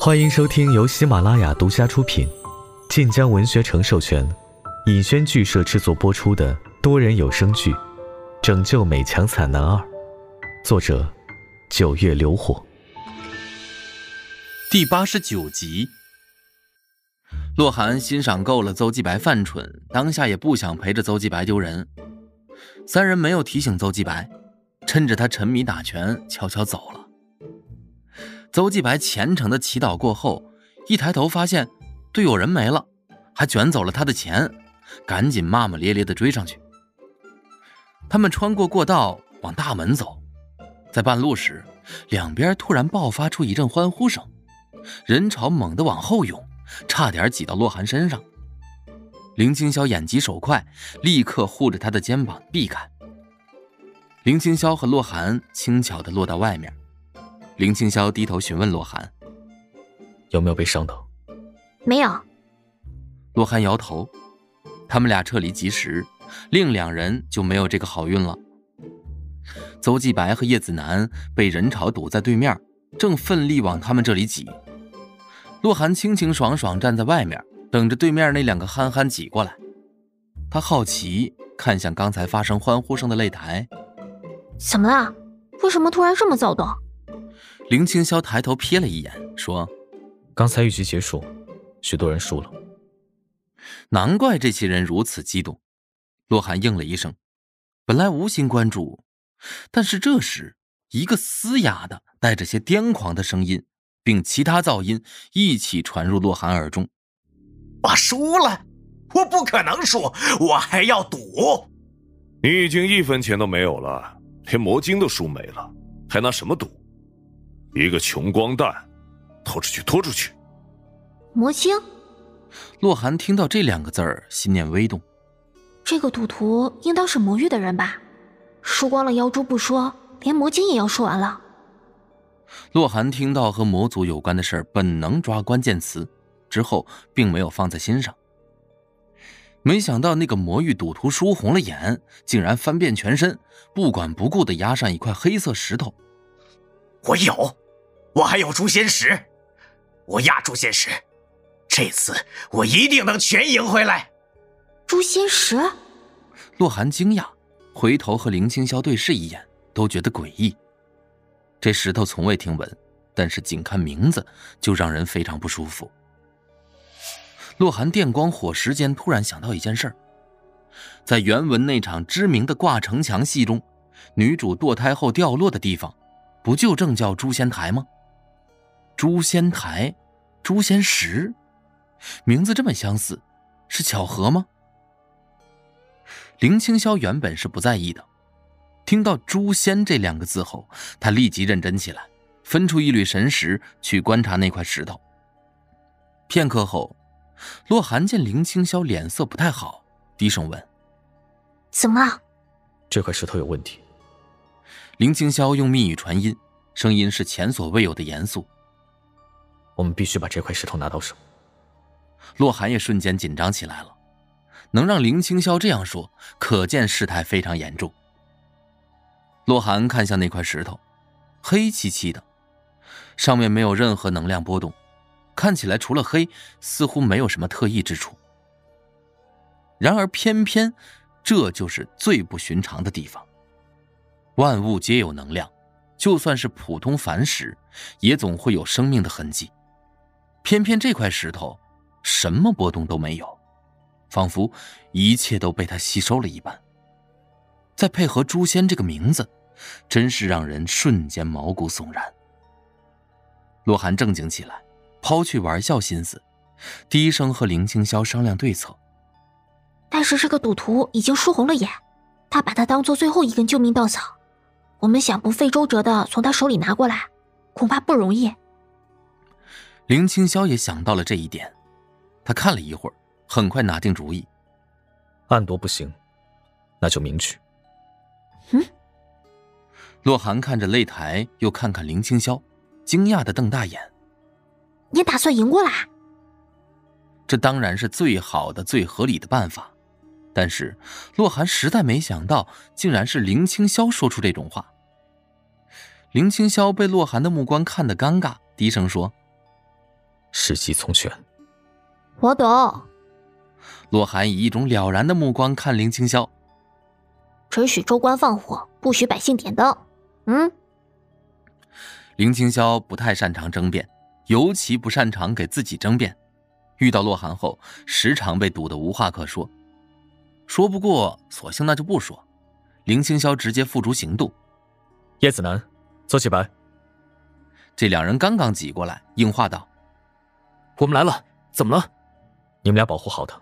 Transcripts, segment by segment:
欢迎收听由喜马拉雅独家出品、晋江文学城授权、尹轩剧社制作播出的多人有声剧《拯救美强惨男二》，作者：九月流火，第八十九集。洛寒欣赏够了邹继白犯蠢，当下也不想陪着邹继白丢人。三人没有提醒邹继白，趁着他沉迷打拳，悄悄走了。邹继白虔诚的祈祷过后，一抬头发现队友人没了，还卷走了他的钱，赶紧骂骂咧咧的追上去。他们穿过过道往大门走，在半路时，两边突然爆发出一阵欢呼声，人潮猛地往后涌。差点挤到洛寒身上，林青霄眼疾手快，立刻护着他的肩膀避开。林青霄和洛寒轻巧地落到外面，林青霄低头询问洛寒：“有没有被伤到？”“没有。”洛寒摇头。他们俩撤离及时，另两人就没有这个好运了。邹继白和叶子楠被人潮堵在对面，正奋力往他们这里挤。洛寒清清爽爽站在外面，等着对面那两个憨憨挤过来。他好奇看向刚才发生欢呼声的擂台，怎么了？为什么突然这么躁动？林青霄抬头瞥了一眼，说：“刚才一局结束，许多人输了。难怪这些人如此激动。”洛寒应了一声，本来无心关注，但是这时一个嘶哑的、带着些癫狂的声音。并其他噪音一起传入洛寒耳中。我输了，我不可能输，我还要赌。你已经一分钱都没有了，连魔晶都输没了，还拿什么赌？一个穷光蛋，拖出去，拖出去！魔晶。洛寒听到这两个字儿，心念微动。这个赌徒应当是魔域的人吧？输光了妖珠不说，连魔晶也要输完了。洛寒听到和魔族有关的事儿，本能抓关键词，之后并没有放在心上。没想到那个魔域赌徒输红了眼，竟然翻遍全身，不管不顾的压上一块黑色石头。我有，我还有诛仙石，我压诛仙石，这次我一定能全赢回来。诛仙石，洛寒惊讶，回头和林青霄对视一眼，都觉得诡异。这石头从未听闻，但是仅看名字就让人非常不舒服。洛寒电光火石间突然想到一件事在原文那场知名的挂城墙戏中，女主堕胎后掉落的地方，不就正叫诛仙台吗？诛仙台，诛仙石，名字这么相似，是巧合吗？林青霄原本是不在意的。听到“诛仙”这两个字后，他立即认真起来，分出一缕神识去观察那块石头。片刻后，洛寒见林青霄脸色不太好，低声问：“怎么了？”这块石头有问题。林青霄用密语传音，声音是前所未有的严肃：“我们必须把这块石头拿到手。”洛寒也瞬间紧张起来了，能让林青霄这样说，可见事态非常严重。洛寒看向那块石头，黑漆漆的，上面没有任何能量波动，看起来除了黑，似乎没有什么特异之处。然而偏偏，这就是最不寻常的地方。万物皆有能量，就算是普通凡石，也总会有生命的痕迹。偏偏这块石头，什么波动都没有，仿佛一切都被它吸收了一般。再配合“诛仙”这个名字。真是让人瞬间毛骨悚然。洛寒正经起来，抛去玩笑心思，低声和林青霄商量对策。但是这个赌徒已经输红了眼，他把它当做最后一根救命稻草，我们想不费周折的从他手里拿过来，恐怕不容易。林青霄也想到了这一点，他看了一会儿，很快拿定主意：暗夺不行，那就明取。嗯。洛寒看着擂台，又看看林青霄，惊讶的瞪大眼：“你打算赢过来？”这当然是最好的、最合理的办法，但是洛寒实在没想到，竟然是林青霄说出这种话。林青霄被洛寒的目光看得尴尬，低声说：“世袭从权。我懂。洛寒以一种了然的目光看林清霄。准许州官放火，不许百姓点灯。嗯。林清霄不太擅长争辩，尤其不擅长给自己争辩。遇到洛寒后，时常被堵得无话可说。说不过，索性那就不说。林清霄直接付诸行动。叶子楠，邹启白。这两人刚刚挤过来，应话道：“我们来了，怎么了？你们俩保护好他，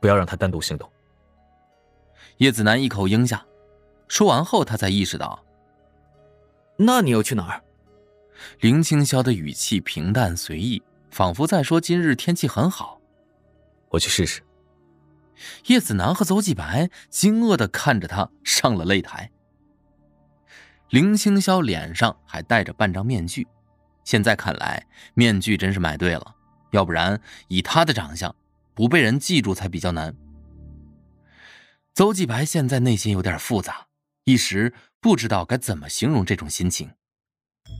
不要让他单独行动。”叶子楠一口应下，说完后，他才意识到：“那你要去哪儿？”林青霄的语气平淡随意，仿佛在说：“今日天气很好，我去试试。”叶子楠和邹继白惊愕的看着他上了擂台。林青霄脸上还戴着半张面具，现在看来，面具真是买对了，要不然以他的长相，不被人记住才比较难。邹继白现在内心有点复杂，一时不知道该怎么形容这种心情。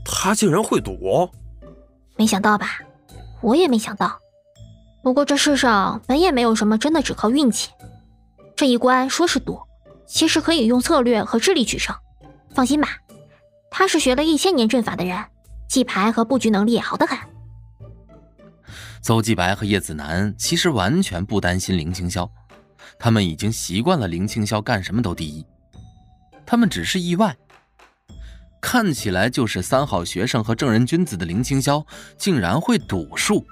他竟然会赌，没想到吧？我也没想到。不过这世上本也没有什么真的只靠运气，这一关说是赌，其实可以用策略和智力取胜。放心吧，他是学了一千年阵法的人，记牌和布局能力好得很。邹继白和叶子楠其实完全不担心林青霄。他们已经习惯了林青霄干什么都第一，他们只是意外。看起来就是三好学生和正人君子的林青霄，竟然会赌术。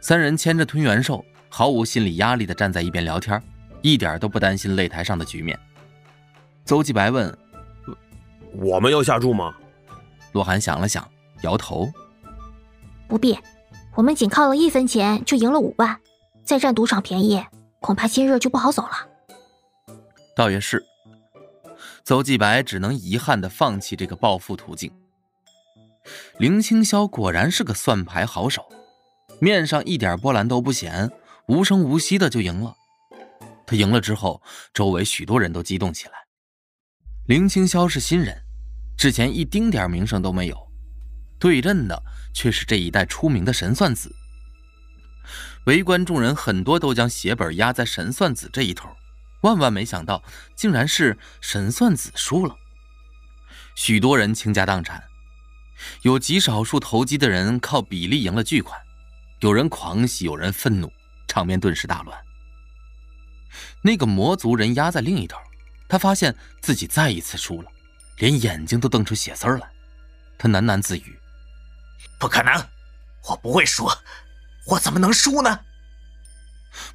三人牵着吞元兽，毫无心理压力的站在一边聊天，一点都不担心擂台上的局面。邹继白问：“我们要下注吗？”洛寒想了想，摇头：“不必，我们仅靠了一分钱就赢了五万，再占赌场便宜。”恐怕今日就不好走了。倒也是，邹继白只能遗憾的放弃这个暴富途径。林青霄果然是个算牌好手，面上一点波澜都不显，无声无息的就赢了。他赢了之后，周围许多人都激动起来。林青霄是新人，之前一丁点名声都没有，对阵的却是这一代出名的神算子。围观众人很多都将血本压在神算子这一头，万万没想到，竟然是神算子输了。许多人倾家荡产，有极少数投机的人靠比例赢了巨款，有人狂喜，有人愤怒，场面顿时大乱。那个魔族人压在另一头，他发现自己再一次输了，连眼睛都瞪出血丝来，他喃喃自语：“不可能，我不会输。”我怎么能输呢？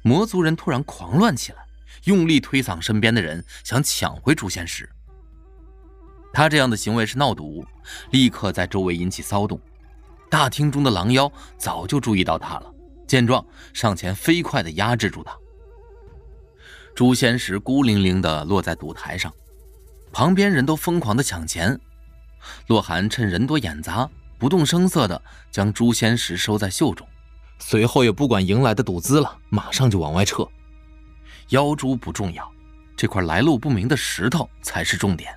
魔族人突然狂乱起来，用力推搡身边的人，想抢回诛仙石。他这样的行为是闹赌，立刻在周围引起骚动。大厅中的狼妖早就注意到他了，见状上前飞快地压制住他。诛仙石孤零零地落在赌台上，旁边人都疯狂地抢钱。洛寒趁人多眼杂，不动声色地将诛仙石收在袖中。随后也不管赢来的赌资了，马上就往外撤。妖珠不重要，这块来路不明的石头才是重点。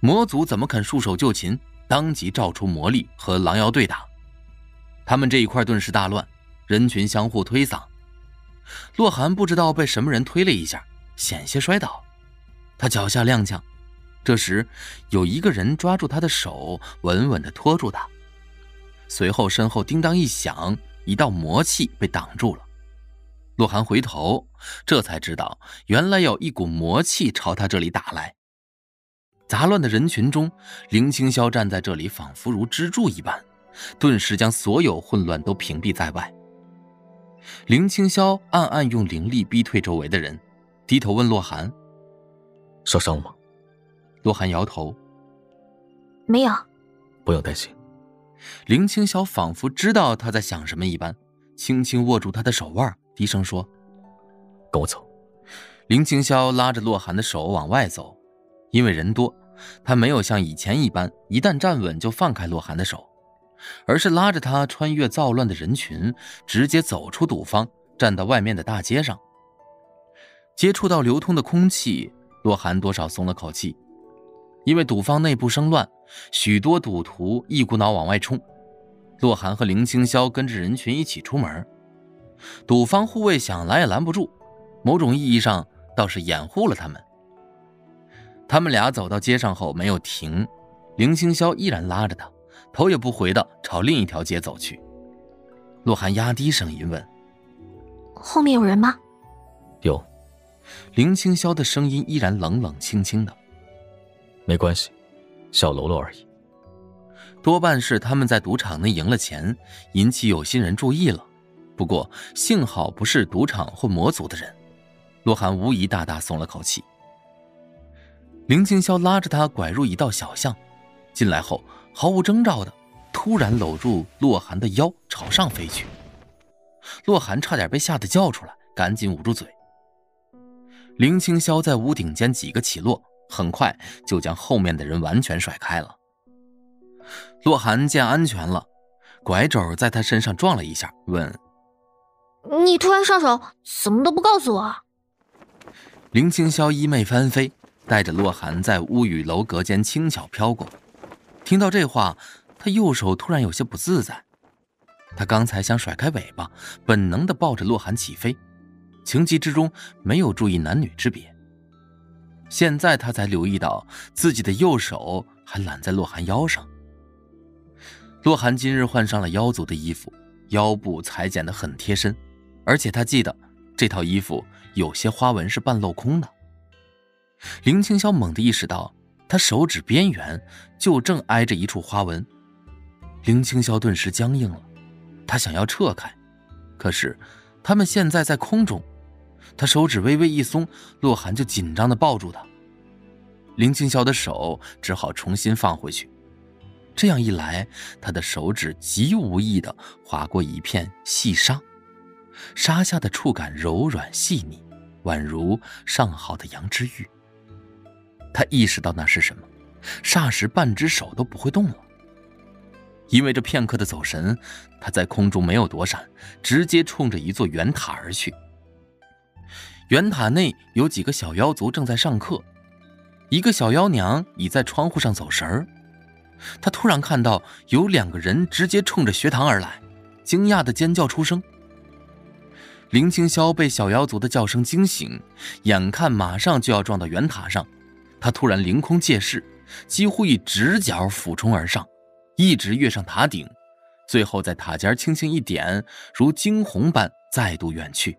魔族怎么肯束手就擒？当即召出魔力和狼妖对打。他们这一块顿时大乱，人群相互推搡。洛寒不知道被什么人推了一下，险些摔倒。他脚下踉跄，这时有一个人抓住他的手，稳稳地拖住他。随后，身后叮当一响，一道魔气被挡住了。洛寒回头，这才知道，原来有一股魔气朝他这里打来。杂乱的人群中，林青霄站在这里，仿佛如支柱一般，顿时将所有混乱都屏蔽在外。林青霄暗暗用灵力逼退周围的人，低头问洛寒：“受伤了吗？”洛寒摇头：“没有，不用担心。”林青晓仿佛知道他在想什么一般，轻轻握住他的手腕，低声说：“跟我走。”林青霄拉着洛寒的手往外走，因为人多，他没有像以前一般，一旦站稳就放开洛寒的手，而是拉着他穿越躁乱的人群，直接走出赌坊，站到外面的大街上。接触到流通的空气，洛寒多少松了口气。因为赌坊内部生乱，许多赌徒一股脑往外冲。洛寒和林清霄跟着人群一起出门，赌坊护卫想拦也拦不住，某种意义上倒是掩护了他们。他们俩走到街上后没有停，林清霄依然拉着他，头也不回的朝另一条街走去。洛寒压低声音问：“后面有人吗？”有。林清霄的声音依然冷冷清清的。没关系，小喽啰而已。多半是他们在赌场内赢了钱，引起有心人注意了。不过幸好不是赌场或魔族的人，洛寒无疑大大松了口气。林青霄拉着他拐入一道小巷，进来后毫无征兆的突然搂住洛寒的腰朝上飞去，洛寒差点被吓得叫出来，赶紧捂住嘴。林青霄在屋顶间几个起落，很快就将后面的人完全甩开了。洛寒见安全了，拐肘在他身上撞了一下，问：“你突然上手，怎么都不告诉我？”林青霄衣袂翻飞，带着洛寒在屋宇楼阁间轻巧飘过。听到这话，他右手突然有些不自在。他刚才想甩开尾巴，本能的抱着洛寒起飞，情急之中没有注意男女之别。现在他才留意到自己的右手还揽在洛寒腰上。洛寒今日换上了妖族的衣服，腰部裁剪得很贴身，而且他记得这套衣服有些花纹是半镂空的。林青霄猛地意识到，他手指边缘就正挨着一处花纹。林青霄顿时僵硬了，他想要撤开，可是他们现在在空中，他手指微微一松，洛寒就紧张地抱住他。林青霄的手只好重新放回去。这样一来，他的手指极无意地划过一片细沙，沙下的触感柔软细腻，宛如上好的羊脂玉。他意识到那是什么，霎时半只手都不会动了。因为这片刻的走神，他在空中没有躲闪，直接冲着一座圆塔而去。圆塔内有几个小妖族正在上课，一个小妖娘倚在窗户上走神儿。他突然看到有两个人直接冲着学堂而来，惊讶的尖叫出声。林青霄被小妖族的叫声惊醒，眼看马上就要撞到圆塔上，他突然凌空借势，几乎以直角俯冲而上，一直跃上塔顶，最后在塔尖轻轻一点，如惊鸿般再度远去。